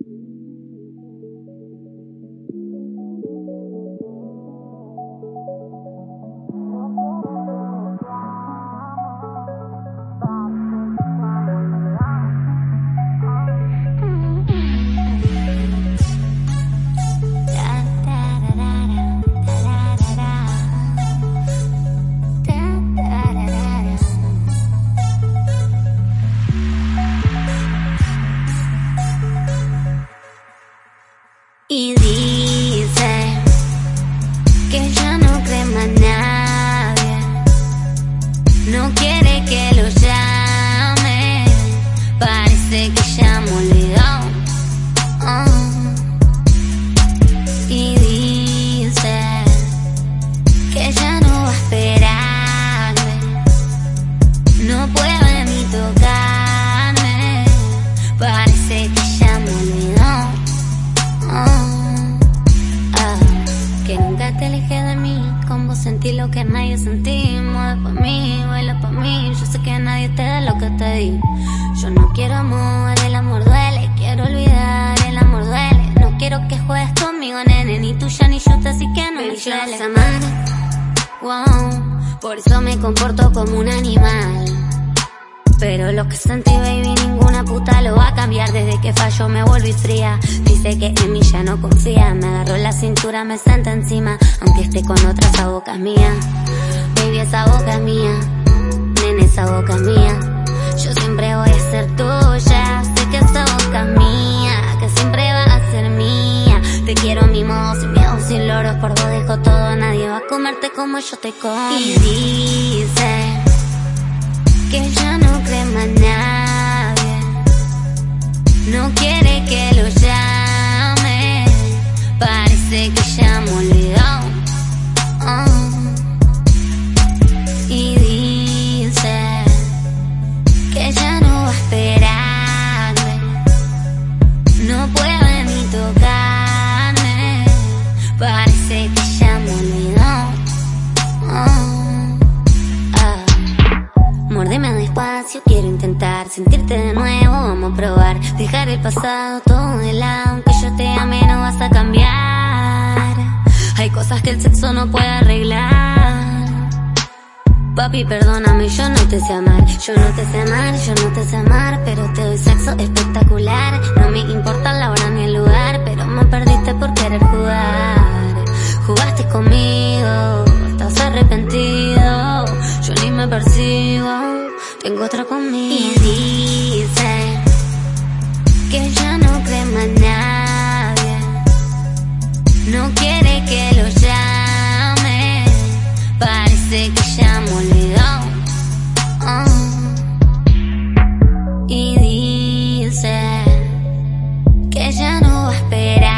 Y lo que nadie sentí, mueve pa' mí, baila pa' mí, yo sé que nadie te da lo que te di. Yo no quiero amor, el amor duele, quiero olvidar, el amor duele. No quiero que juegues conmigo, nene, ni tuya ni yo, así que no me duele. wow, por eso me comporto como un animal. Pero lo que sentí, baby, ninguna Desde que falló me volví fría. Dice que en mí ya no confía. Me agarró la cintura, me senta encima. Aunque esté con otra, esa boca mía. Baby, esa boca mía. Nene, esa boca mía. Yo siempre voy a ser tuya. Sé que esa boca es mía. Que siempre va a ser mía. Te quiero a mi modo, sin miedo, sin loros. Por vos dejo todo. Nadie va a comerte como yo te como. Y dice Parece que ya me olvidó. Oh. Y dice que ya no va a esperarme. No puede ni tocarme. Parece que ya me olvidó. Oh. Mordeme despacio, quiero intentar sentirte de nuevo, vamos a probar. Dejar el pasado todo de lado, aunque yo te ame no vas a cambiar. Hay cosas que el sexo no puede arreglar. Papi, perdóname, yo no te sé amar. Yo no te sé amar, yo no te sé amar. Pero te doy sexo espectacular. No me importa la hora ni el lugar. Pero me perdiste por querer jugar. Jugaste conmigo, estás arrepentido. Yo ni me percibo. Tengo otra conmigo. Y dice que ya no crema a nadie. No quiero parece que ya me olvidó. Oh. Y dice que ya no va a esperar.